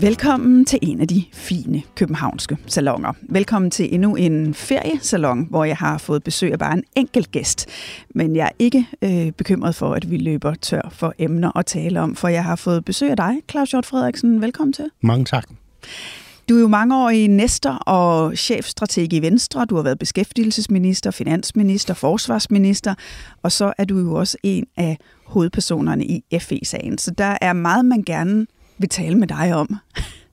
Velkommen til en af de fine københavnske salonger. Velkommen til endnu en feriesalon, hvor jeg har fået besøg af bare en enkelt gæst. Men jeg er ikke øh, bekymret for, at vi løber tør for emner at tale om, for jeg har fået besøg af dig, Claus Hjort Frederiksen. Velkommen til. Mange tak. Du er jo mange år i Næster og chefstrateg i Venstre. Du har været beskæftigelsesminister, finansminister, forsvarsminister, og så er du jo også en af hovedpersonerne i FE-sagen. Så der er meget, man gerne vil tale med dig om.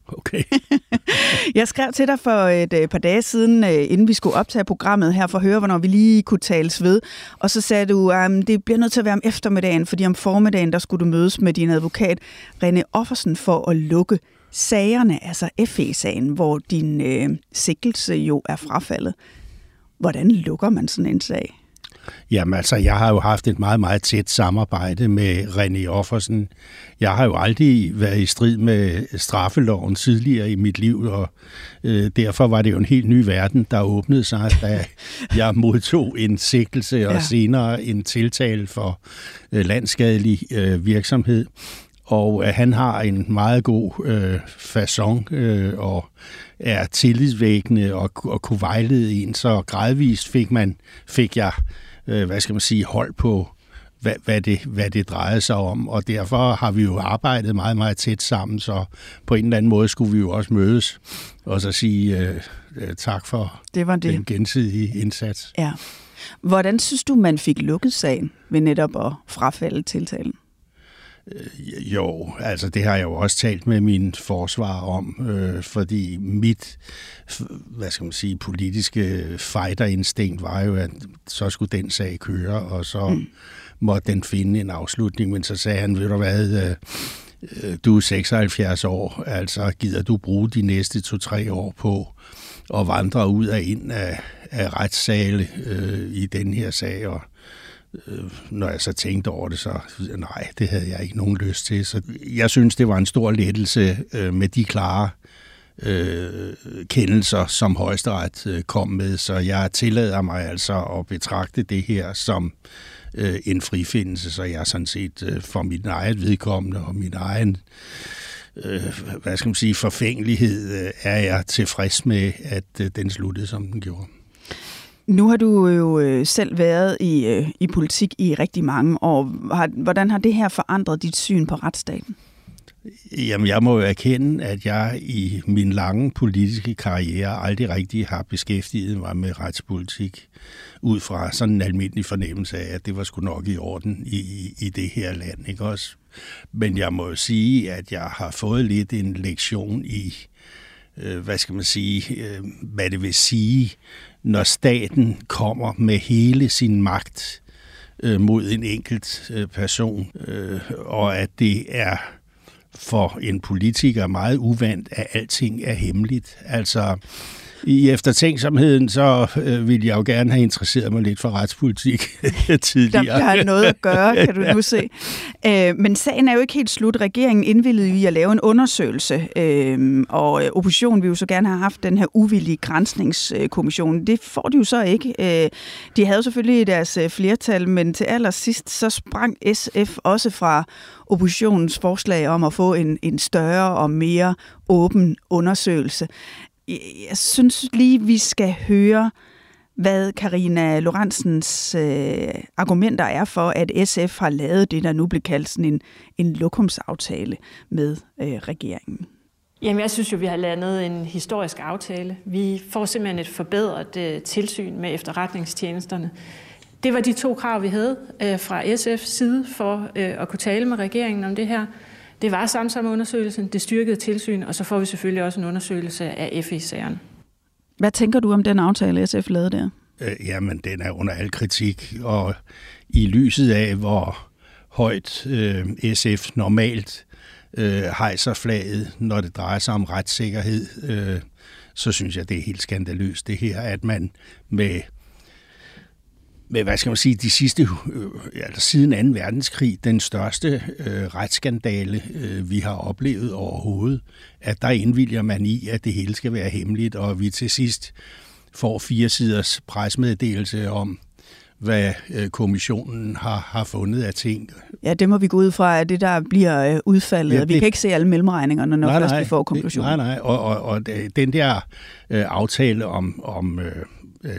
Okay. Jeg skrev til dig for et øh, par dage siden, øh, inden vi skulle optage programmet her, for at høre, hvornår vi lige kunne tales ved. Og så sagde du, at det bliver nødt til at være om eftermiddagen, fordi om formiddagen, der skulle du mødes med din advokat, René Offersen, for at lukke sagerne, altså FE-sagen, hvor din øh, sikkelse jo er frafaldet. Hvordan lukker man sådan en sag? Jamen altså, jeg har jo haft et meget, meget tæt samarbejde med René Offersen. Jeg har jo aldrig været i strid med straffeloven tidligere i mit liv, og øh, derfor var det jo en helt ny verden, der åbnede sig, da jeg modtog en sigtelse og Ja. ja. senere en tiltale for øh, landskadelig øh, virksomhed. Og øh, han har en meget god øh, façon øh, og er tillidsvækkende og, og kunne vejlede en, så gradvist fik, man, fik jeg øh, hvad skal man sige, hold på, hvad, hvad, det, hvad det drejede sig om. Og derfor har vi jo arbejdet meget, meget tæt sammen, så på en eller anden måde skulle vi jo også mødes og så sige øh, øh, tak for Det var det. den gensidige indsats. Ja. Hvordan synes du, man fik lukket sagen ved netop at frafalde tiltalen? Jo, altså det har jeg jo også talt med min forsvar om, øh, fordi mit, hvad skal man sige, politiske figterinstinkt var jo, at så skulle den sag køre, og så mm. måtte den finde en afslutning, men så sagde han, ved du hvad, øh, øh, du er 76 år, altså gider du bruge de næste to-tre år på at vandre ud og ind af, af retssale øh, i den her sag, og øh, når jeg så tænkte over det, så nej, det havde jeg ikke nogen lyst til. Så jeg synes, det var en stor lettelse øh, med de klare øh, kendelser, som højesteret øh, kom med. Så jeg tillader mig altså at betragte det her som øh, en frifindelse, så jeg sådan set øh, for mit eget vedkommende og min egen øh, hvad skal man sige, forfængelighed, øh, er jeg tilfreds med, at øh, den sluttede, som den gjorde. Nu har du øh, jo øh, selv været i, øh, i politik i rigtig mange år. Har, hvordan har det her forandret dit syn på retsstaten? Jamen, jeg må jo erkende, at jeg i min lange politiske karriere aldrig rigtig har beskæftiget mig med retspolitik ud fra sådan en almindelig fornemmelse af, at det var sgu nok i orden i, i, i det her land, ikke også? Men jeg må jo sige, at jeg har fået lidt en lektion i, øh, Øh, hvad skal man sige, øh, hvad det vil sige, når staten kommer med hele sin magt øh, mod en enkelt øh, person, øh, og at det er for en politiker meget uvandt, at alting er hemmeligt. Altså, i eftertænksomheden, så øh, ville jeg jo gerne have interesseret mig lidt for retspolitik Der, tidligere. der har noget at gøre, kan du nu se. Øh, men sagen er jo ikke helt slut. Regeringen indvillede i at lave en undersøgelse, øh, og øh, oppositionen vil jo så gerne have haft den her uvillige grænsningskommission. Det får de jo så ikke. Øh, de havde selvfølgelig deres øh, flertal, men til allersidst så sprang SF også fra oppositionens forslag om at få en, en større og mere åben undersøgelse. Jeg, synes lige, vi skal høre, hvad Karina Lorentzens øh, argumenter er for, at SF har lavet det, der nu bliver kaldt sådan en, en lokumsaftale med øh, regeringen. Jamen, jeg synes jo, vi har landet en historisk aftale. Vi får simpelthen et forbedret øh, tilsyn med efterretningstjenesterne. Det var de to krav, vi havde øh, fra SF's side for øh, at kunne tale med regeringen om det her. Det var Samsam-undersøgelsen, det styrkede tilsyn, og så får vi selvfølgelig også en undersøgelse af FE-sagerne. Hvad tænker du om den aftale, SF lavede der? Øh, jamen, den er under al kritik, og i lyset af, hvor højt øh, SF normalt øh, hejser flaget, når det drejer sig om retssikkerhed, øh, så synes jeg, det er helt skandaløst det her, at man med med, hvad skal man sige, de sidste, øh, altså siden 2. verdenskrig, den største øh, retsskandale, øh, vi har oplevet overhovedet, at der indvilger man i, at det hele skal være hemmeligt, og vi til sidst får fire siders presmeddelelse om, hvad øh, kommissionen har, har fundet af ting. Ja, det må vi gå ud fra, at det der bliver øh, udfaldet, ja, det, vi kan ikke se alle mellemregningerne, når nej, først nej, vi får konklusionen. Nej, nej, og, og, og den der øh, aftale om, om øh,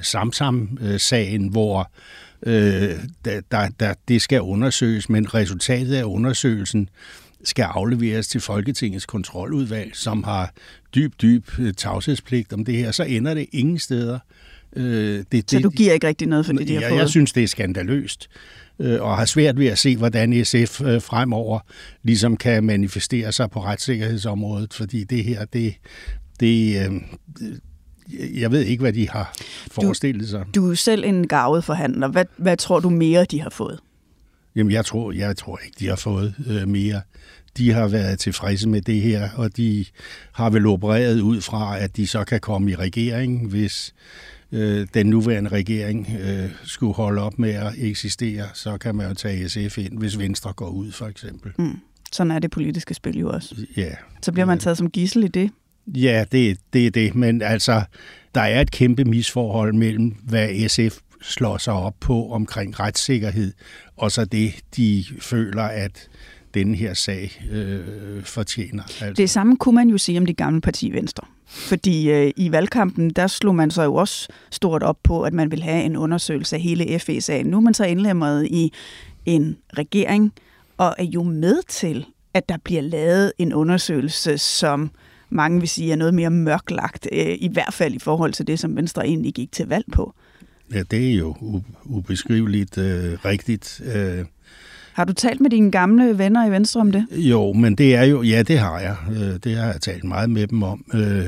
Samsam-sagen, hvor øh, der, der, der, det skal undersøges, men resultatet af undersøgelsen skal afleveres til Folketingets kontroludvalg, som har dyb, dyb tavshedspligt om det her, så ender det ingen steder. Øh, det, så du giver ikke rigtig noget for det, de har ja, fået? Jeg synes, det er skandaløst, øh, og har svært ved at se, hvordan SF øh, fremover ligesom kan manifestere sig på retssikkerhedsområdet, fordi det her, det, det, øh, jeg ved ikke, hvad de har forestillet sig. Du, du er selv en gavet forhandler. Hvad, hvad tror du mere, de har fået? Jamen, jeg tror, jeg tror ikke, de har fået øh, mere. De har været tilfredse med det her, og de har vel opereret ud fra, at de så kan komme i regering, hvis øh, den nuværende regering øh, skulle holde op med at eksistere, så kan man jo tage SF ind, hvis Venstre går ud, for eksempel. Mm. Sådan er det politiske spil jo også. Ja. Så bliver man taget som gissel i det. Ja, det, det er det, men altså, der er et kæmpe misforhold mellem, hvad SF slår sig op på omkring retssikkerhed, og så det, de føler, at denne her sag øh, fortjener. Altså. Det samme kunne man jo sige om de gamle parti Venstre. Fordi øh, i valgkampen, der slog man så jo også stort op på, at man vil have en undersøgelse af hele FE-sagen. Nu er man så indlemmet i en regering, og er jo med til, at der bliver lavet en undersøgelse, som mange vil sige er noget mere mørklagt, øh, i hvert fald i forhold til det, som Venstre egentlig gik til valg på. Ja, det er jo ubeskriveligt øh, rigtigt. Øh, har du talt med dine gamle venner i Venstre om det? Jo, men det er jo, ja, det har jeg. Øh, det har jeg talt meget med dem om. Øh,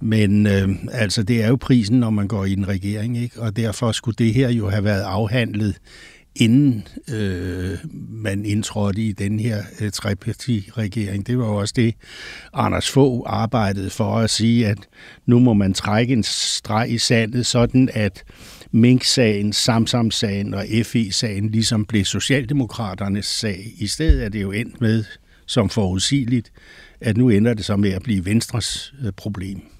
men øh, altså, det er jo prisen, når man går i en regering, ikke? Og derfor skulle det her jo have været afhandlet inden øh, man indtrådte i den her øh, treparti-regering. Det var jo også det, Anders få arbejdede for at sige, at nu må man trække en streg i sandet, sådan at Mink-sagen, Samsam-sagen og FE-sagen ligesom blev Socialdemokraternes sag. I stedet er det jo endt med, som forudsigeligt, at nu ender det så med at blive Venstres øh, problem.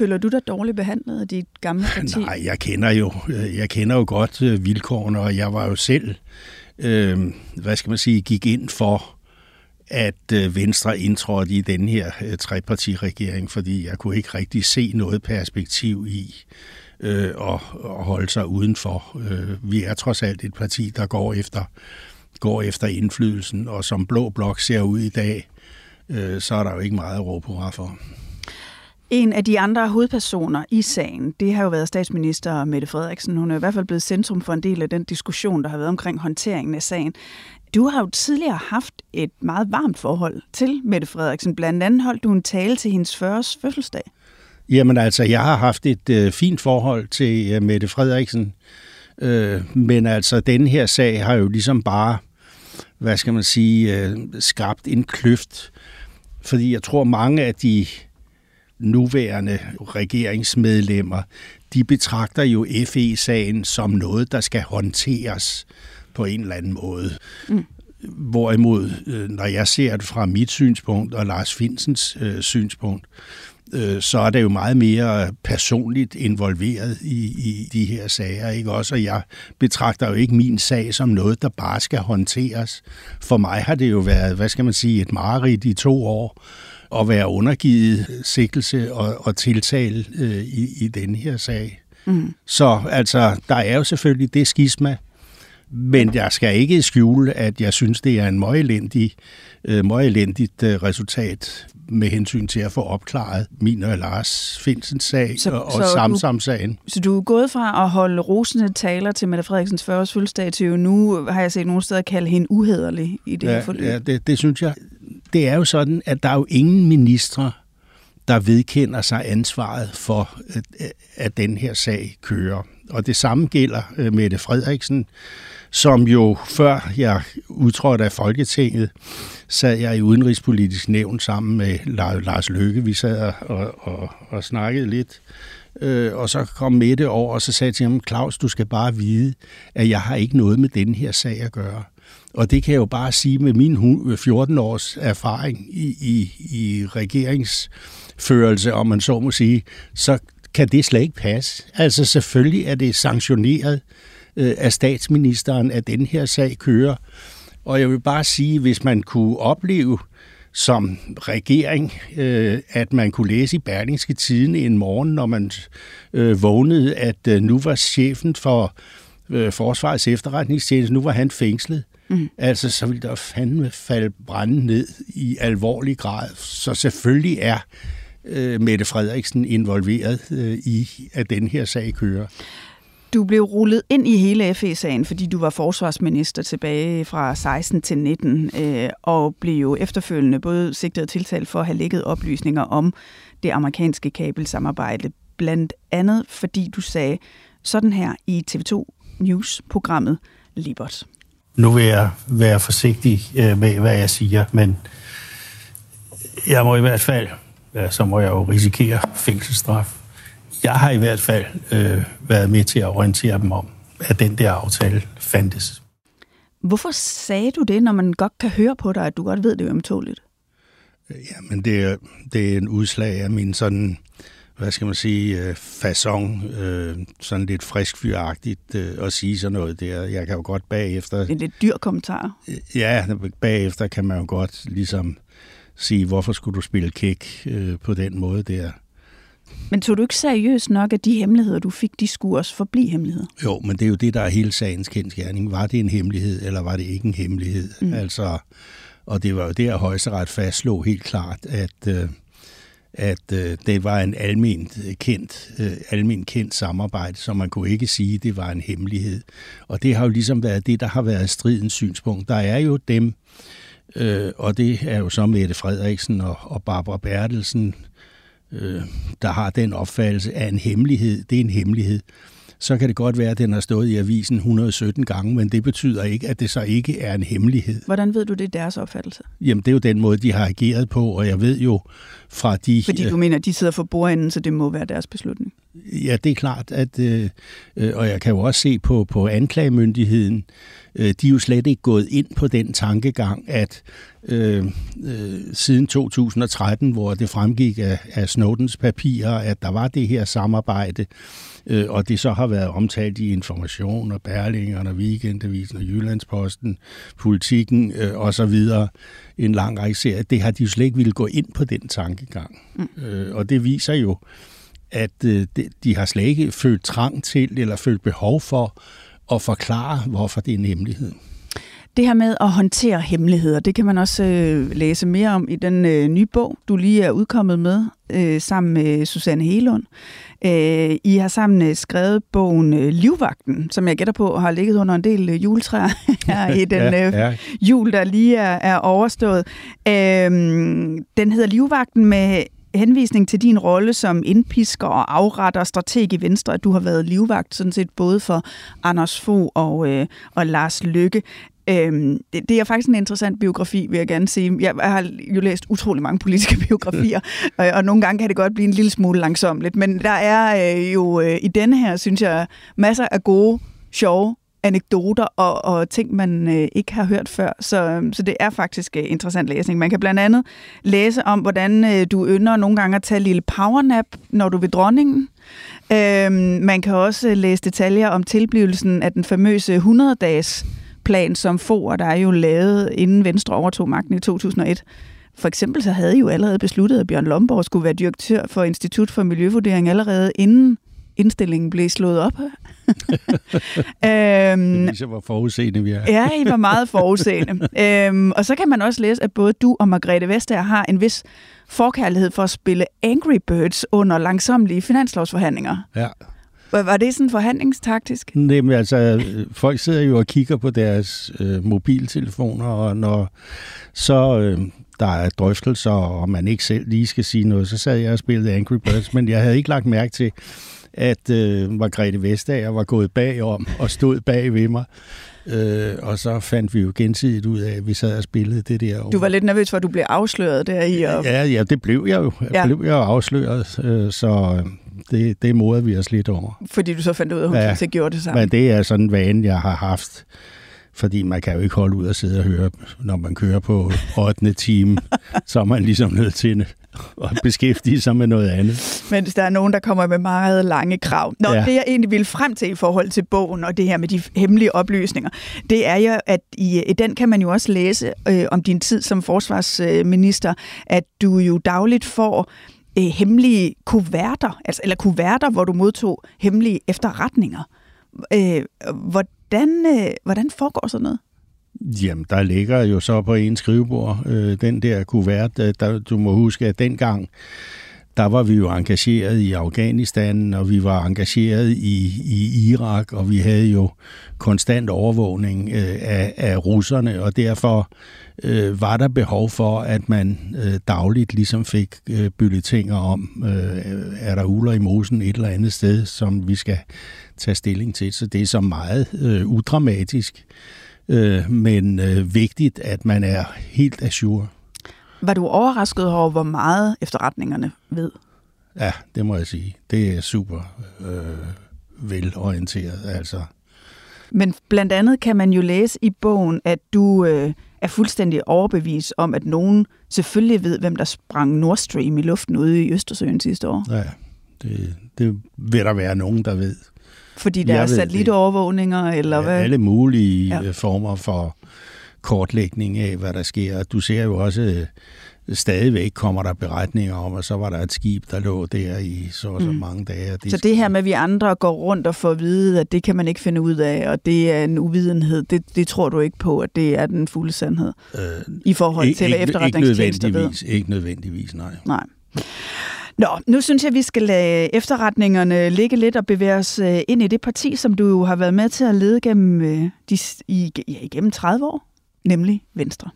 Føler du dig dårligt behandlet af dit gamle parti? Nej, jeg kender jo, øh, jeg kender jo godt øh, vilkårene, og jeg var jo selv, øh, hvad skal man sige, gik ind for, at øh, Venstre indtrådte i den her øh, trepartiregering, fordi jeg kunne ikke rigtig se noget perspektiv i øh, og, og holde sig udenfor. Øh, vi er trods alt et parti, der går efter, går efter indflydelsen, og som Blå Blok ser ud i dag, øh, så er der jo ikke meget at råbe på for. En af de andre hovedpersoner i sagen, det har jo været statsminister Mette Frederiksen. Hun er i hvert fald blevet centrum for en del af den diskussion, der har været omkring håndteringen af sagen. Du har jo tidligere haft et meget varmt forhold til Mette Frederiksen. Blandt andet holdt du en tale til hendes 40. fødselsdag. Jamen altså, jeg har haft et øh, fint forhold til øh, Mette Frederiksen. Øh, men altså, den her sag har jo ligesom bare, hvad skal man sige, øh, skabt en kløft. Fordi jeg tror, mange af de nuværende regeringsmedlemmer, de betragter jo FE-sagen som noget, der skal håndteres på en eller anden måde. Mm. Hvorimod, øh, når jeg ser det fra mit synspunkt og Lars Finsens øh, synspunkt, øh, så er det jo meget mere personligt involveret i, i de her sager. Ikke? Også, og jeg betragter jo ikke min sag som noget, der bare skal håndteres. For mig har det jo været, hvad skal man sige, et mareridt i to år, at være undergivet sigtelse og, og tiltale øh, i, i den her sag. Mm. Så altså, der er jo selvfølgelig det skisma, men jeg skal ikke skjule, at jeg synes, det er en møgelendig, øh, møgelendigt øh, resultat med hensyn til at få opklaret min og Lars Finsens sag så, og, og Samsam-sagen. Så du er gået fra at holde rosende taler til Mette Frederiksens 40 års fødselsdag til nu har jeg set nogle steder kalde hende uhederlig i det ja, her forløb. Ja, det, det synes jeg. Det er jo sådan, at der er jo ingen ministre, der vedkender sig ansvaret for, at, den her sag kører. Og det samme gælder øh, Mette Frederiksen, som jo før jeg udtrådte af Folketinget, sad jeg i udenrigspolitisk nævn sammen med Lars Løkke. Vi sad og, og, og snakkede lidt. Øh, og så kom Mette over, og så sagde jeg til ham, Claus, du skal bare vide, at jeg har ikke noget med den her sag at gøre. Og det kan jeg jo bare sige med min 14 øh, års erfaring i, i, i regeringsførelse, om man så må sige, så kan det slet ikke passe. Altså selvfølgelig er det sanktioneret øh, af statsministeren, at den her sag kører. Og jeg vil bare sige, hvis man kunne opleve som regering, øh, at man kunne læse i Berlingske Tiden en morgen, når man øh, vågnede, at øh, nu var chefen for øh, Forsvarets efterretningstjeneste, nu var han fængslet. Mm. Altså, så vil der fandme falde branden ned i alvorlig grad. Så selvfølgelig er øh, Mette Frederiksen involveret øh, i, at den her sag kører. Du blev rullet ind i hele FE-sagen, fordi du var forsvarsminister tilbage fra 16 til 19, øh, og blev jo efterfølgende både sigtet og tiltalt for at have lægget oplysninger om det amerikanske kabelsamarbejde, blandt andet fordi du sagde sådan her i TV2 News-programmet Libert. Nu vil jeg være forsigtig øh, med, hvad jeg siger, men jeg må i hvert fald, ja, så må jeg jo risikere fængselsstraf jeg har i hvert fald øh, været med til at orientere dem om, at den der aftale fandtes. Hvorfor sagde du det, når man godt kan høre på dig, at du godt ved det ømtåligt? Jamen, det er, det er en udslag af min sådan, hvad skal man sige, øh, façon, øh, sådan lidt frisk fyragtigt øh, at sige sådan noget der. Jeg kan jo godt bagefter... En lidt dyr kommentar. Ja, bagefter kan man jo godt ligesom sige, hvorfor skulle du spille kæk på den måde der. Men tog du ikke seriøst nok, at de hemmeligheder, du fik, de skulle også forblive hemmeligheder? Jo, men det er jo det, der er hele sagens kendskærning. Var det en hemmelighed, eller var det ikke en hemmelighed? Mm. Altså, og det var jo der, højesteret fastslog helt klart, at, øh, at øh, det var en almindt øh, kendt, øh, almindeligt kendt samarbejde, så man kunne ikke sige, at det var en hemmelighed. Og det har jo ligesom været det, der har været stridens synspunkt. Der er jo dem, øh, og det er jo så Mette Frederiksen og, og Barbara Bertelsen, øh, der har den opfattelse af en hemmelighed, det er en hemmelighed, så kan det godt være, at den har stået i avisen 117 gange, men det betyder ikke, at det så ikke er en hemmelighed. Hvordan ved du, det er deres opfattelse? Jamen, det er jo den måde, de har ageret på, og jeg ved jo fra de... Fordi du mener, at de sidder for bordenden, så det må være deres beslutning? Ja, det er klart, at, øh, øh, og jeg kan jo også se på, på anklagemyndigheden, øh, de er jo slet ikke gået ind på den tankegang, at øh, øh, siden 2013, hvor det fremgik af, af Snowdens papirer, at der var det her samarbejde, øh, og det så har været omtalt i Information og Berlingerne, Weekendavisen og Jyllandsposten, Politikken øh, og så videre, en lang række serier, det har de jo slet ikke ville gå ind på den tankegang. Mm. Øh, og det viser jo, at øh, de har slet ikke følt trang til eller følt behov for at forklare, hvorfor det er en hemmelighed. Det her med at håndtere hemmeligheder, det kan man også øh, læse mere om i den øh, nye bog, du lige er udkommet med øh, sammen med Susanne Helund. Øh, I har sammen øh, skrevet bogen øh, Livvagten, som jeg gætter på har ligget under en del øh, juletræer her i den ja, ja. jul, der lige er, er overstået. Øh, den hedder Livvagten med henvisning til din rolle som indpisker og afretter strateg i Venstre, at du har været livvagt sådan set både for Anders Fogh og, øh, og Lars Lykke. Øhm, det, det er faktisk en interessant biografi, vil jeg gerne sige. Jeg har jo læst utrolig mange politiske biografier, og, og nogle gange kan det godt blive en lille smule langsomt. Men der er øh, jo øh, i denne her, synes jeg, masser af gode, sjove anekdoter og, og ting, man øh, ikke har hørt før. Så, øh, så det er faktisk øh, interessant læsning. Man kan blandt andet læse om, hvordan øh, du ynder nogle gange at tage en lille powernap, når du ved dronningen. Øh, man kan også øh, læse detaljer om tilblivelsen af den famøse 100-dages plan, som FOR, der er jo lavet, inden Venstre overtog magten i 2001. For eksempel så havde I jo allerede besluttet, at Bjørn Lomborg skulle være direktør for Institut for Miljøvurdering allerede inden indstillingen blev slået op. øhm, det var forudseende, vi er. ja, I var meget forudseende. øhm, og så kan man også læse, at både du og Margrethe Vestager har en vis forkærlighed for at spille Angry Birds under langsomlige finanslovsforhandlinger. Ja. Var det sådan forhandlingstaktisk? Nej, men altså, folk sidder jo og kigger på deres øh, mobiltelefoner, og når så øh, der er drøftelser, og man ikke selv lige skal sige noget, så sad jeg og spillede Angry Birds, men jeg havde ikke lagt mærke til, at øh, Margrethe Vestager var gået bagom og stod bag ved mig. Øh, og så fandt vi jo gensidigt ud af, at vi sad og spillede det der. Du var lidt nervøs for, at du blev afsløret der i? Og... Ja, ja, det blev jeg jo. Jeg ja. blev jeg afsløret, øh, så det, det modede vi os lidt over. Fordi du så fandt ud af, at hun ja, så gjorde det sammen? men det er sådan en vane, jeg har haft fordi man kan jo ikke holde ud og sidde og høre, når man kører på 8. time, så er man ligesom nødt til at beskæftige sig med noget andet. Mens der er nogen, der kommer med meget lange krav. Nå, ja. det jeg egentlig vil frem til i forhold til bogen og det her med de hemmelige oplysninger, det er jo, at i, i den kan man jo også læse øh, om din tid som forsvarsminister, at du jo dagligt får øh, hemmelige kuverter, altså, eller kuverter, hvor du modtog hemmelige efterretninger. Øh, hvordan, øh, hvordan foregår sådan noget? Jamen, der ligger jo så på en skrivebord øh, den der kuvert. Øh, der, du må huske, at dengang, der var vi jo engageret i Afghanistan, og vi var engageret i, i Irak, og vi havde jo konstant overvågning øh, af, af russerne, og derfor øh, var der behov for, at man øh, dagligt ligesom fik øh, bylletinger om, øh, er der uler i mosen et eller andet sted, som vi skal tage stilling til. Så det er så meget øh, udramatisk, øh, men øh, vigtigt, at man er helt assur. Var du overrasket over, hvor meget efterretningerne ved? Ja, det må jeg sige. Det er super øh, velorienteret, altså. Men blandt andet kan man jo læse i bogen, at du øh, er fuldstændig overbevist om, at nogen selvfølgelig ved, hvem der sprang Nord Stream i luften ude i Østersøen sidste år. Ja, det, det vil der være nogen, der ved. Fordi der jeg er satellitovervågninger, eller ja, hvad? Alle mulige ja. Øh, former for kortlægning af, hvad der sker. Du ser jo også, øh, stadigvæk kommer der beretninger om, at så var der et skib, der lå der i så og så mm. mange dage. Det så det her med, at vi andre går rundt og får at vide, at det kan man ikke finde ud af, og det er en uvidenhed, det, det tror du ikke på, at det er den fulde sandhed øh, i forhold til, hvad efterretningstjenester ved? Ikke nødvendigvis, ikke nødvendigvis, nej. Nej. Nå, nu synes jeg, vi skal lade efterretningerne ligge lidt og bevæge os øh, ind i det parti, som du jo har været med til at lede gennem, øh, de, i, ja, igennem 30 år, nemlig Venstre.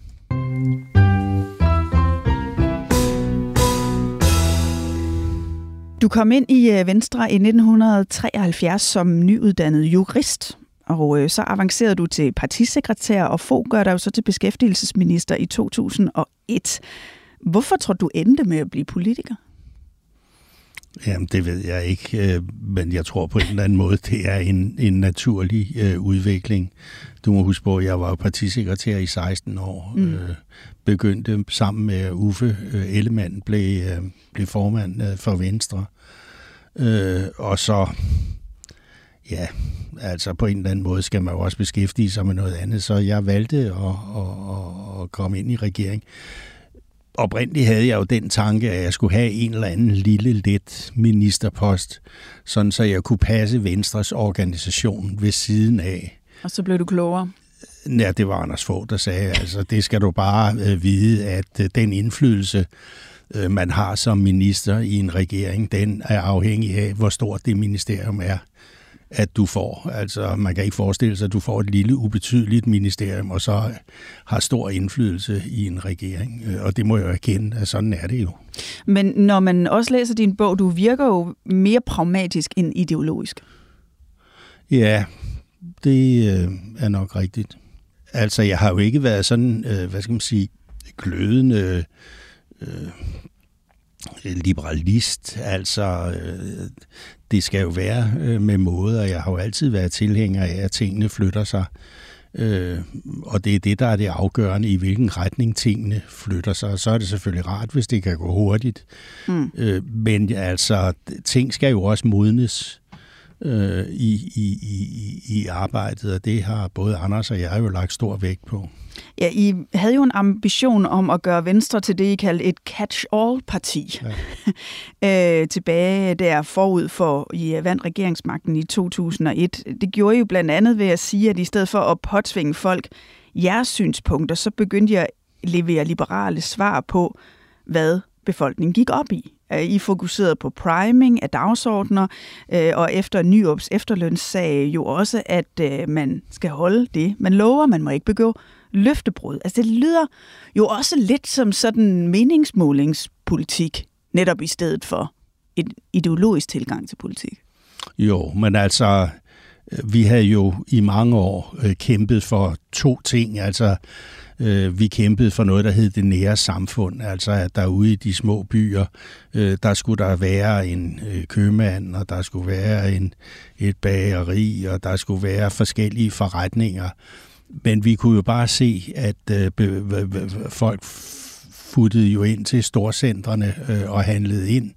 Du kom ind i øh, Venstre i 1973 som nyuddannet jurist, og så avancerede du til partisekretær, og få gør dig jo så til beskæftigelsesminister i 2001. Hvorfor tror du endte med at blive politiker? Jamen, det ved jeg ikke, øh, men jeg tror på en eller anden måde, det er en, en naturlig øh, udvikling. Du må huske på, at jeg var partisekretær i 16 år. Mm. Øh, begyndte sammen med Uffe øh, Ellemann, blev, øh, blev formand øh, for Venstre. Øh, og så, ja, altså på en eller anden måde skal man jo også beskæftige sig med noget andet, så jeg valgte at, at, at, at komme ind i regering oprindeligt havde jeg jo den tanke, at jeg skulle have en eller anden lille, let ministerpost, sådan så jeg kunne passe Venstres organisation ved siden af. Og så blev du klogere? Ja, det var Anders Fogh, der sagde, altså det skal du bare øh, vide, at øh, den indflydelse, øh, man har som minister i en regering, den er afhængig af, hvor stort det ministerium er at du får. Altså, man kan ikke forestille sig, at du får et lille, ubetydeligt ministerium, og så har stor indflydelse i en regering. Øh, og det må jeg jo erkende, at sådan er det jo. Men når man også læser din bog, du virker jo mere pragmatisk end ideologisk. Ja, det øh, er nok rigtigt. Altså, jeg har jo ikke været sådan, øh, hvad skal man sige, glødende øh, liberalist. Altså, øh, det skal jo være øh, med måde, og jeg har jo altid været tilhænger af, at tingene flytter sig. Øh, og det er det, der er det afgørende, i hvilken retning tingene flytter sig. Og så er det selvfølgelig rart, hvis det kan gå hurtigt. Mm. Øh, men altså, ting skal jo også modnes øh, i, i, i, i arbejdet, og det har både Anders og jeg jo lagt stor vægt på. Ja, I havde jo en ambition om at gøre Venstre til det, I kaldte et catch-all-parti. Ja. øh, tilbage der forud for, I vandt regeringsmagten i 2001. Det gjorde I jo blandt andet ved at sige, at i stedet for at påtvinge folk jeres synspunkter, så begyndte jeg at levere liberale svar på, hvad befolkningen gik op i. I fokuseret på priming af dagsordner, øh, og efter Nyops efterlønssag jo også, at øh, man skal holde det, man lover, man må ikke begå løftebrud. Altså det lyder jo også lidt som sådan meningsmålingspolitik, netop i stedet for et ideologisk tilgang til politik. Jo, men altså, øh, vi havde jo i mange år øh, kæmpet for to ting. Altså, øh, vi kæmpede for noget, der hed det nære samfund. Altså, at der ude i de små byer, øh, der skulle der være en øh, købmand, og der skulle være en, et bageri, og der skulle være forskellige forretninger. Men vi kunne jo bare se, at øh, folk futtede jo ind til storcentrene øh, og handlede ind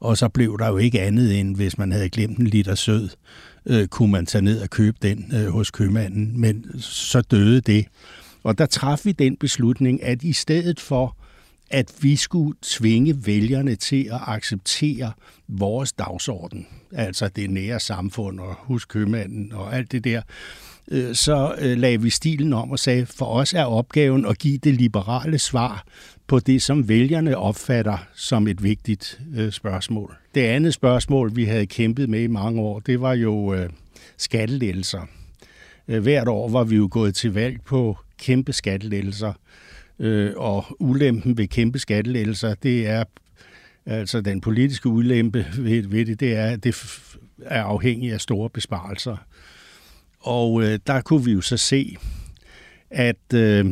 og så blev der jo ikke andet end, hvis man havde glemt en liter sød, øh, kunne man tage ned og købe den øh, hos købmanden, men så døde det. Og der traf vi den beslutning, at i stedet for, at vi skulle tvinge vælgerne til at acceptere vores dagsorden, altså det nære samfund og husk købmanden og alt det der, øh, så øh, lagde vi stilen om og sagde, for os er opgaven at give det liberale svar på det, som vælgerne opfatter som et vigtigt øh, spørgsmål. Det andet spørgsmål, vi havde kæmpet med i mange år, det var jo skattelettelser. Øh, hvert år var vi jo gået til valg på kæmpe skattelettelser, øh, og ulempen ved kæmpe skattelettelser, det er altså den politiske ulempe ved, ved det, det er, at det er afhængigt af store besparelser. Og øh, der kunne vi jo så se, at øh,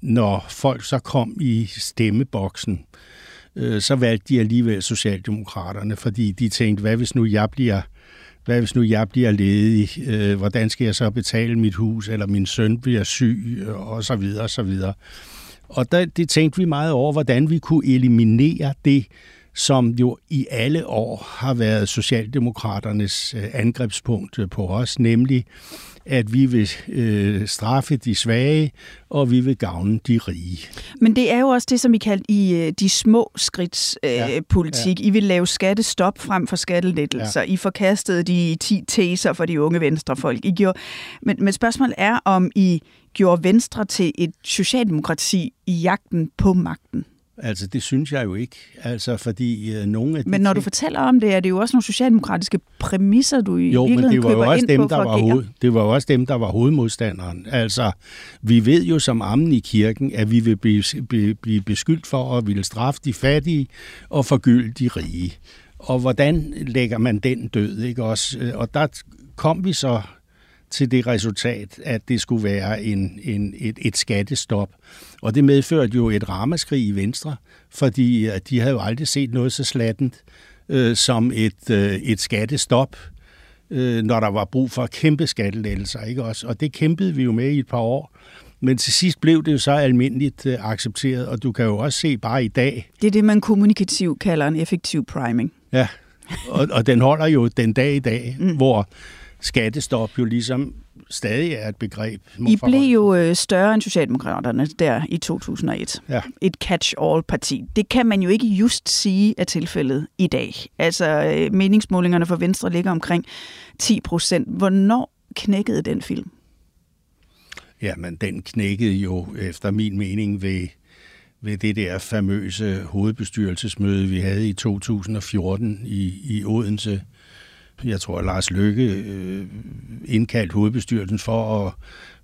når folk så kom i stemmeboksen, øh, så valgte de alligevel Socialdemokraterne, fordi de tænkte, hvad hvis nu jeg bliver hvad hvis nu jeg bliver ledig? Øh, hvordan skal jeg så betale mit hus? Eller min søn bliver syg? Øh, og så videre, og så videre. Og der, det tænkte vi meget over, hvordan vi kunne eliminere det, som jo i alle år har været Socialdemokraternes øh, angrebspunkt øh, på os, nemlig at vi vil øh, straffe de svage, og vi vil gavne de rige. Men det er jo også det, som I kaldte i øh, de små skridts øh, ja, politik. Ja. I vil lave skattestop frem for skattelettelser. Ja. I forkastede de 10 teser for de unge venstrefolk. I gjorde, men, men spørgsmålet er, om I gjorde Venstre til et socialdemokrati i jagten på magten. Altså, det synes jeg jo ikke. Altså, fordi øh, nogle af de Men når ting... du fortæller om det, er det jo også nogle socialdemokratiske præmisser, du i jo, men det var jo også dem, der var hoved, Det var jo også dem, der var hovedmodstanderen. Altså, vi ved jo som ammen i kirken, at vi vil blive, blive beskyldt for at ville straffe de fattige og forgylde de rige. Og hvordan lægger man den død, ikke også? Og der kom vi så til det resultat, at det skulle være en, en, et, et skattestop. Og det medførte jo et ramaskrig i Venstre, fordi de havde jo aldrig set noget så slattent øh, som et, øh, et skattestop, øh, når der var brug for kæmpe skattelettelser. Ikke også? Og det kæmpede vi jo med i et par år. Men til sidst blev det jo så almindeligt øh, accepteret, og du kan jo også se bare i dag... Det er det, man kommunikativt kalder en effektiv priming. Ja, og, og den holder jo den dag i dag, mm. hvor skattestop jo ligesom stadig er et begreb. I blev jo øh, større end Socialdemokraterne der i 2001. Ja. Et catch-all-parti. Det kan man jo ikke just sige er tilfældet i dag. Altså, øh, meningsmålingerne for Venstre ligger omkring 10 procent. Hvornår knækkede den film? Jamen, den knækkede jo efter min mening ved, ved det der famøse hovedbestyrelsesmøde, vi havde i 2014 i, i Odense, jeg tror, at Lars Løkke øh, indkaldt hovedbestyrelsen for at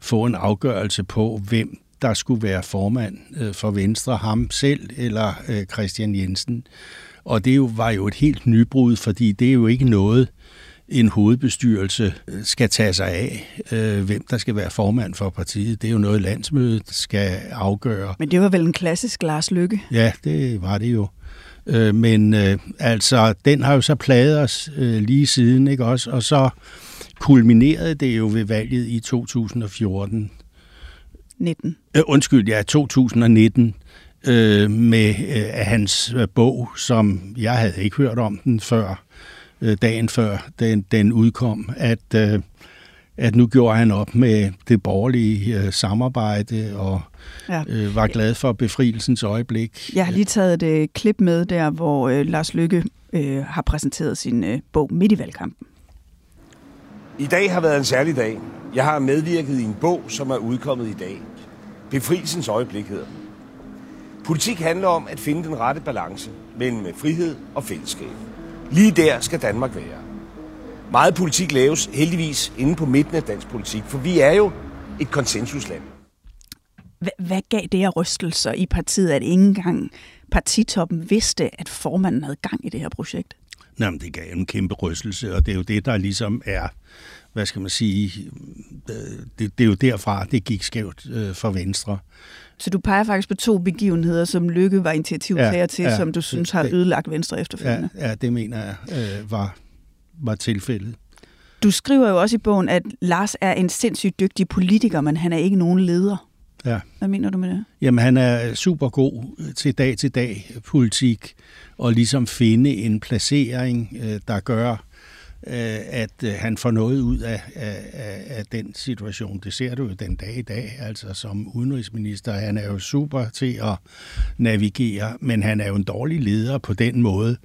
få en afgørelse på, hvem der skulle være formand øh, for Venstre, ham selv eller øh, Christian Jensen. Og det jo, var jo et helt nybrud, fordi det er jo ikke noget, en hovedbestyrelse øh, skal tage sig af, øh, hvem der skal være formand for partiet. Det er jo noget, landsmødet skal afgøre. Men det var vel en klassisk Lars Lykke? Ja, det var det jo. Øh, men øh, altså, den har jo så plaget os øh, lige siden, ikke også? Og så kulminerede det jo ved valget i 2014. 19. Øh, undskyld, ja, 2019 øh, med øh, hans øh, bog, som jeg havde ikke hørt om den før, øh, dagen før den, den udkom, at øh, at nu gjorde han op med det borgerlige øh, samarbejde og ja. øh, var glad for befrielsens øjeblik. Jeg har lige taget et øh, klip med der, hvor øh, Lars Lykke øh, har præsenteret sin øh, bog midt i valgkampen. I dag har været en særlig dag. Jeg har medvirket i en bog, som er udkommet i dag. Befrielsens øjeblik hedder Politik handler om at finde den rette balance mellem frihed og fællesskab. Lige der skal Danmark være. Meget politik laves heldigvis inde på midten af dansk politik, for vi er jo et konsensusland. Hvad, hvad gav det her rystelser i partiet, at ikke engang partitoppen vidste, at formanden havde gang i det her projekt? Jamen, det gav en kæmpe rystelse, og det er jo det, der ligesom er, hvad skal man sige, øh, det, det er jo derfra, det gik skævt øh, for Venstre. Så du peger faktisk på to begivenheder, som Lykke var initiativtager ja, til, ja, som du synes har ødelagt Venstre efterfølgende. Ja, ja det mener jeg øh, var, var tilfældet. Du skriver jo også i bogen, at Lars er en sindssygt dygtig politiker, men han er ikke nogen leder. Ja. Hvad mener du med det? Jamen, han er super god til dag til dag politik, og ligesom finde en placering, øh, der gør, øh, at øh, han får noget ud af, af, af den situation. Det ser du jo den dag i dag, altså som udenrigsminister. Han er jo super til at navigere, men han er jo en dårlig leder på den måde,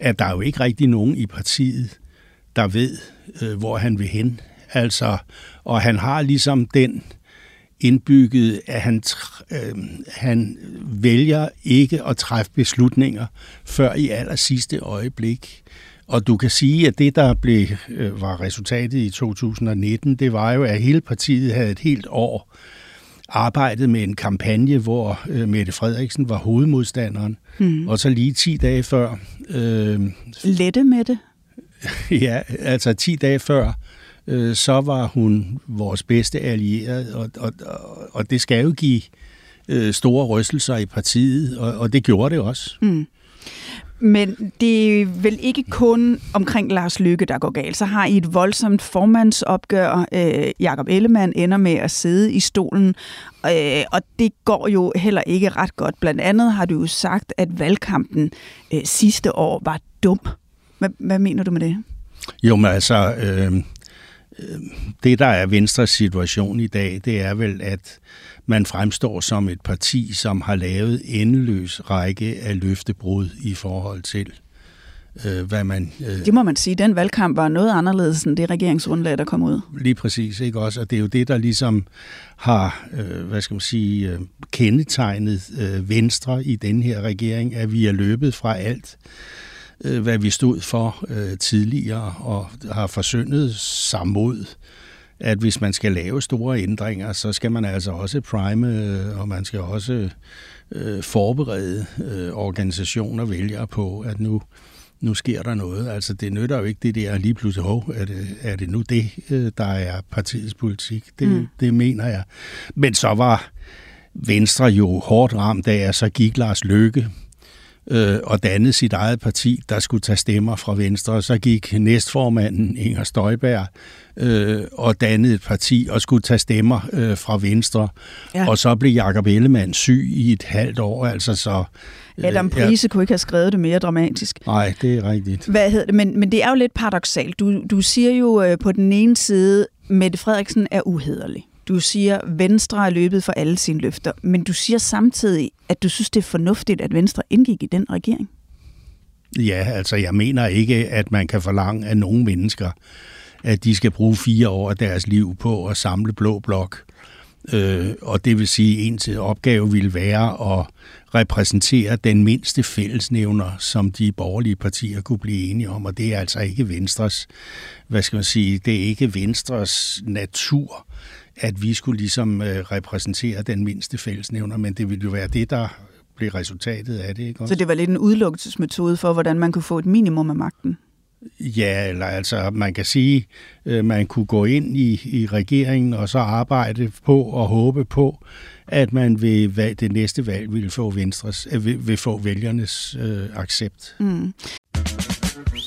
at der er jo ikke rigtig nogen i partiet, der ved, hvor han vil hen. Altså, og han har ligesom den indbygget, at han, øh, han vælger ikke at træffe beslutninger før i aller sidste øjeblik. Og du kan sige, at det, der blev, øh, var resultatet i 2019, det var jo, at hele partiet havde et helt år arbejdet med en kampagne, hvor øh, Mette Frederiksen var hovedmodstanderen. Mm. Og så lige 10 dage før... Øh, Lette Mette? ja, altså 10 dage før øh, så var hun vores bedste allierede, og, og, og det skal jo give øh, store rystelser i partiet, og, og det gjorde det også. Mm. Men det er vel ikke kun omkring Lars Lykke, der går galt. Så har I et voldsomt formandsopgør. Øh, Jakob Ellemann ender med at sidde i stolen, øh, og det går jo heller ikke ret godt. Blandt andet har du jo sagt, at valgkampen øh, sidste år var dum. Hvad, hvad mener du med det? Jo, men altså, øh, det, der er Venstres situation i dag, det er vel, at man fremstår som et parti, som har lavet endeløs række af løftebrud i forhold til, øh, hvad man... Øh, det må man sige. Den valgkamp var noget anderledes end det regeringsgrundlag, der kom ud. Lige præcis, ikke også? Og det er jo det, der ligesom har, øh, hvad skal man sige, øh, kendetegnet øh, Venstre i den her regering, at vi er løbet fra alt øh, hvad vi stod for øh, tidligere, og har forsyndet sig mod, at hvis man skal lave store ændringer, så skal man altså også prime, øh, og man skal også øh, forberede øh, organisationer og vælgere på, at nu, nu sker der noget. Altså det nytter jo ikke det der lige pludselig, hov, er det, er det nu det, øh, der er partiets politik? Det, mm. det mener jeg. Men så var Venstre jo hårdt ramt af, at så gik Lars Løkke øh, og dannede sit eget parti, der skulle tage stemmer fra Venstre. Så gik næstformanden Inger Støjberg øh, og dannede et parti og skulle tage stemmer øh, fra Venstre. Ja. Og så blev Jakob Ellemann syg i et halvt år. Altså så, øh, Adam Prise ja. kunne ikke have skrevet det mere dramatisk. Nej, det er rigtigt. Hvad hedder det? Men, men det er jo lidt paradoxalt. Du, du siger jo øh, på den ene side, Mette Frederiksen er uhederlig. Du siger, at Venstre er løbet for alle sine løfter, men du siger samtidig, at du synes, det er fornuftigt, at Venstre indgik i den regering. Ja, altså jeg mener ikke, at man kan forlange af nogle mennesker, at de skal bruge fire år af deres liv på at samle blå blok. Øh, og det vil sige, at ens opgave vil være at repræsentere den mindste fællesnævner, som de borgerlige partier kunne blive enige om. Og det er altså ikke Venstres, hvad skal man sige, det er ikke Venstres natur at vi skulle ligesom øh, repræsentere den mindste fællesnævner, men det ville jo være det, der blev resultatet af det. Ikke også? Så det var lidt en udelukkelsesmetode for, hvordan man kunne få et minimum af magten? Ja, eller altså man kan sige, øh, man kunne gå ind i, i regeringen og så arbejde på og håbe på, at man ved det næste valg ville få, Venstres, øh, vil, vil få vælgernes øh, accept. Mm.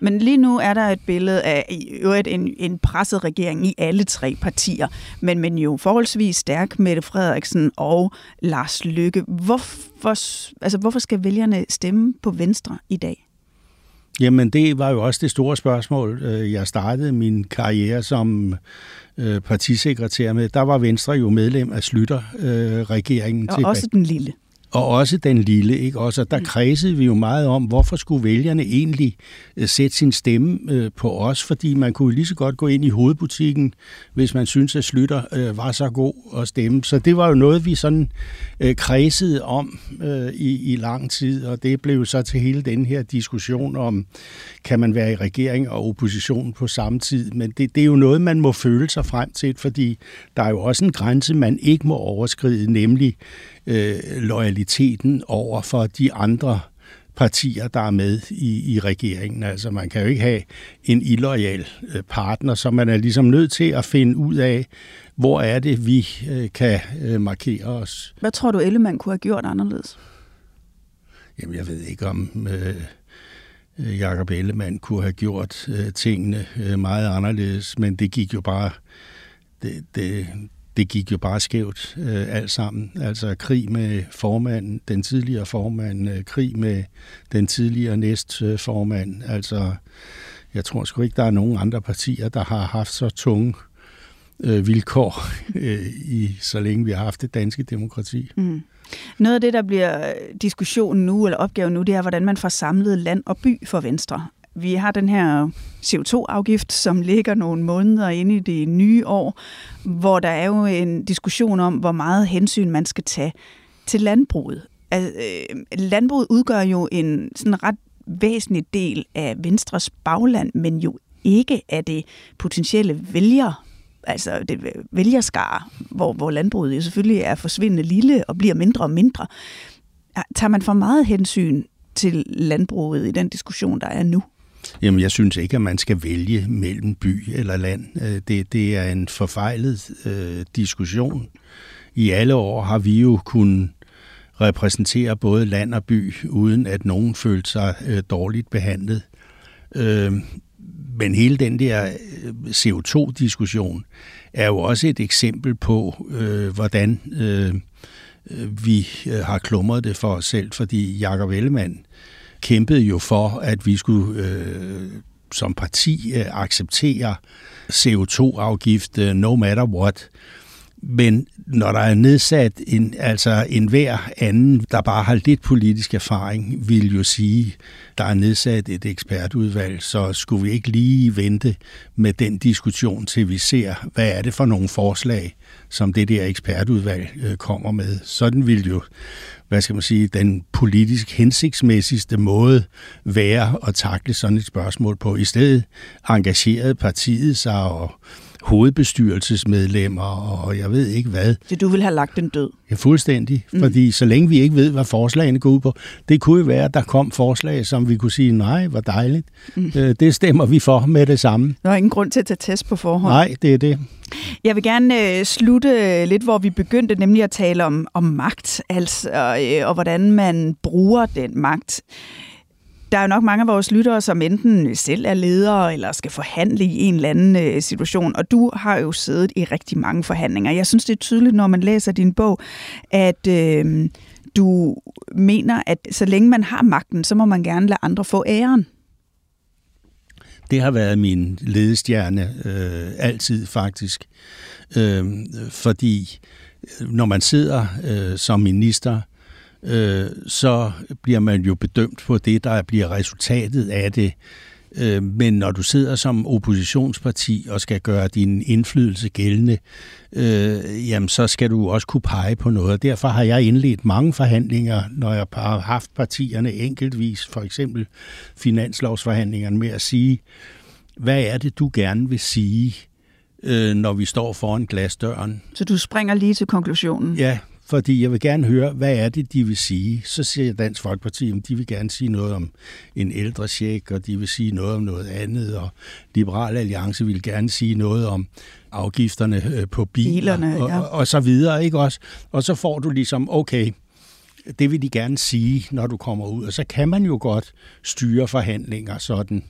Men lige nu er der et billede af i øvrigt en, en presset regering i alle tre partier, men, men jo forholdsvis stærk Mette Frederiksen og Lars Lykke. Hvorfor, altså, hvorfor skal vælgerne stemme på Venstre i dag? Jamen, det var jo også det store spørgsmål. Øh, jeg startede min karriere som øh, partisekretær med. Der var Venstre jo medlem af Slytter-regeringen. Og også den lille. Og også den lille, ikke? Også, der mm. kredsede vi jo meget om, hvorfor skulle vælgerne egentlig uh, sætte sin stemme uh, på os, fordi man kunne lige så godt gå ind i hovedbutikken, hvis man synes at Slytter uh, var så god at stemme. Så det var jo noget, vi sådan kredsede om i, i lang tid, og det blev så til hele den her diskussion om, kan man være i regering og opposition på samme tid. Men det, det er jo noget, man må føle sig frem til, fordi der er jo også en grænse, man ikke må overskride, nemlig øh, loyaliteten over for de andre partier, der er med i, i regeringen. Altså man kan jo ikke have en illoyal øh, partner, så man er ligesom nødt til at finde ud af, hvor er det, vi øh, kan øh, markere os. Hvad tror du, Ellemann kunne have gjort anderledes? Jamen, jeg ved ikke, om øh, Jakob Ellemann kunne have gjort øh, tingene øh, meget anderledes, men det gik jo bare... Det, det, det gik jo bare skævt øh, alt sammen. Altså krig med formanden, den tidligere formand, øh, krig med den tidligere næstformand. Øh, altså, jeg tror sgu ikke, der er nogen andre partier, der har haft så tunge øh, vilkår, øh, i så længe vi har haft det danske demokrati. Mm. Noget af det, der bliver diskussionen nu, eller opgaven nu, det er, hvordan man får samlet land og by for Venstre. Vi har den her CO2-afgift, som ligger nogle måneder inde i det nye år, hvor der er jo en diskussion om, hvor meget hensyn man skal tage til landbruget. Altså, øh, landbruget udgør jo en sådan ret væsentlig del af Venstres bagland, men jo ikke af det potentielle vælger altså det vælgerskar, hvor, hvor landbruget jo selvfølgelig er forsvindende lille og bliver mindre og mindre. Tager man for meget hensyn til landbruget i den diskussion, der er nu? Jamen, jeg synes ikke, at man skal vælge mellem by eller land. Øh, det, det er en forfejlet øh, diskussion. I alle år har vi jo kunnet repræsentere både land og by, uden at nogen følte sig øh, dårligt behandlet. Øh, men hele den der øh, CO2-diskussion er jo også et eksempel på, øh, hvordan øh, øh vi har klumret det for os selv, fordi Jakob Ellemann kæmpede jo for, at vi skulle øh, som parti øh, acceptere CO2-afgift øh, no matter what. Men når der er nedsat en, altså en hver anden, der bare har lidt politisk erfaring, vil jo sige, der er nedsat et ekspertudvalg, så skulle vi ikke lige vente med den diskussion, til vi ser, hvad er det for nogle forslag, som det der ekspertudvalg øh, kommer med. Sådan vil jo hvad skal man sige, den politisk hensigtsmæssigste måde være at takle sådan et spørgsmål på. I stedet engagerede partiet sig og hovedbestyrelsesmedlemmer, og jeg ved ikke hvad. Så du vil have lagt den død? Ja, fuldstændig. Mm. Fordi så længe vi ikke ved, hvad forslagene går ud på, det kunne jo være, at der kom forslag, som vi kunne sige, nej, hvor dejligt. Mm. Øh, det stemmer vi for med det samme. Der er ingen grund til at tage test på forhånd. Nej, det er det. Jeg vil gerne øh, slutte lidt, hvor vi begyndte, nemlig at tale om, om magt, altså, øh, og hvordan man bruger den magt. Der er jo nok mange af vores lyttere, som enten selv er ledere eller skal forhandle i en eller anden øh, situation, og du har jo siddet i rigtig mange forhandlinger. Jeg synes, det er tydeligt, når man læser din bog, at øh, du mener, at så længe man har magten, så må man gerne lade andre få æren. Det har været min ledestjerne øh, altid faktisk, øh, fordi øh, når man sidder øh, som minister, øh, så bliver man jo bedømt på det, der bliver resultatet af det. Øh, men når du sidder som oppositionsparti og skal gøre din indflydelse gældende, øh, jamen så skal du også kunne pege på noget. Derfor har jeg indledt mange forhandlinger, når jeg har haft partierne enkeltvis, for eksempel finanslovsforhandlingerne, med at sige, hvad er det, du gerne vil sige, øh, når vi står foran glasdøren? Så du springer lige til konklusionen? Ja, fordi jeg vil gerne høre, hvad er det, de vil sige. Så siger Dansk Folkeparti, at de vil gerne sige noget om en ældre check, og de vil sige noget om noget andet, og Liberal Alliance vil gerne sige noget om afgifterne øh, på biler, Bilerne, ja. og, og så videre, ikke også? Og så får du ligesom, okay, det vil de gerne sige, når du kommer ud, og så kan man jo godt styre forhandlinger sådan,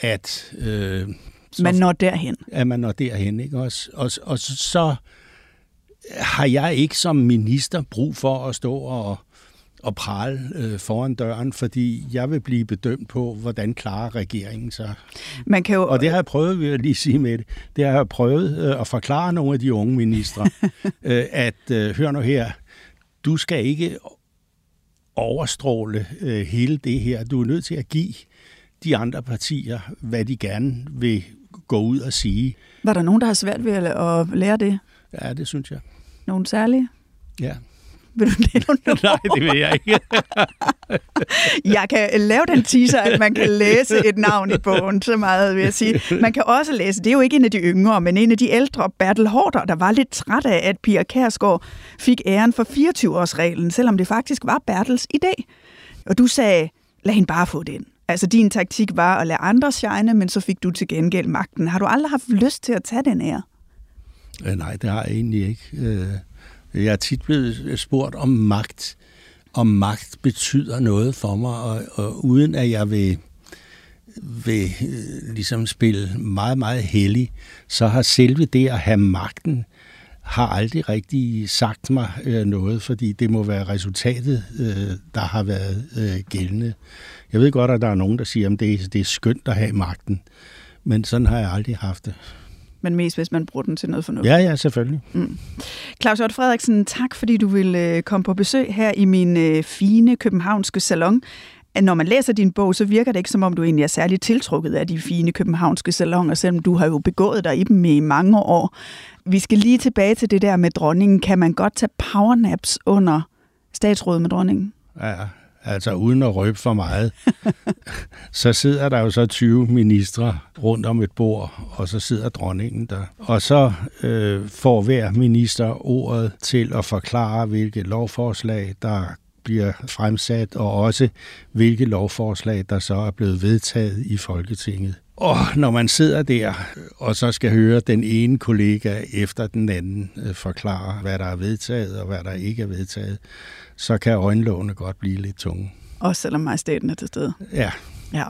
at... Øh, man når derhen. At man når derhen, ikke også? Og, og så, så har jeg ikke som minister brug for at stå og, at prale øh, foran døren, fordi jeg vil blive bedømt på, hvordan klarer regeringen sig. Man kan jo... Og det har jeg prøvet, vil jeg lige sige med det, det har jeg prøvet øh, at forklare nogle af de unge ministre, øh, at øh, hør nu her, du skal ikke overstråle øh, hele det her. Du er nødt til at give de andre partier, hvad de gerne vil gå ud og sige. Var der nogen, der har svært ved at lære det? Ja, det synes jeg. Nogen særlige? Ja. Vil du nævne nogen? Nej, det vil jeg ikke. jeg kan lave den teaser, at man kan læse et navn i bogen, så meget vil jeg sige. Man kan også læse, det er jo ikke en af de yngre, men en af de ældre, Bertel Hårder, der var lidt træt af, at Pia Kærsgaard fik æren for 24-årsreglen, selvom det faktisk var Bertels idé. Og du sagde, lad hende bare få den. Altså din taktik var at lade andre shine, men så fik du til gengæld magten. Har du aldrig haft lyst til at tage den ære? Øh, nej, det har jeg egentlig ikke. Øh, jeg er tit blevet spurgt om magt, om magt betyder noget for mig, og, og uden at jeg vil, vil øh, ligesom spille meget, meget heldig, så har selve det at have magten, har aldrig rigtig sagt mig øh, noget, fordi det må være resultatet, øh, der har været øh, gældende. Jeg ved godt, at der er nogen, der siger, at det, det er skønt at have magten, men sådan har jeg aldrig haft det men mest hvis man bruger den til noget fornuftigt. Ja, ja, selvfølgelig. Mm. Claus Hjort Frederiksen, tak fordi du vil øh, komme på besøg her i min øh, fine københavnske salon. Når man læser din bog, så virker det ikke som om, du egentlig er særligt tiltrukket af de fine københavnske salonger, selvom du har jo begået dig i dem i mange år. Vi skal lige tilbage til det der med dronningen. Kan man godt tage powernaps under statsrådet med dronningen? Ja, altså uden at røbe for meget, så sidder der jo så 20 ministre rundt om et bord, og så sidder dronningen der. Og så øh, får hver minister ordet til at forklare, hvilke lovforslag, der bliver fremsat, og også hvilke lovforslag, der så er blevet vedtaget i Folketinget. Og når man sidder der, og så skal høre den ene kollega efter den anden øh, forklare, hvad der er vedtaget og hvad der ikke er vedtaget, så kan øjenlågene godt blive lidt tunge. Også selvom majestaten er til stede. Ja. Ja.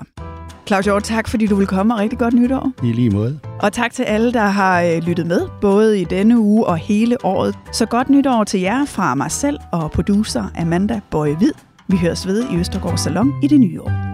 Claus Hjort, tak fordi du vil komme, og rigtig godt nytår. I lige måde. Og tak til alle, der har øh, lyttet med, både i denne uge og hele året. Så godt nytår til jer fra mig selv og producer Amanda Bøje Hvid. Vi høres ved i Østergaard Salon i det nye år.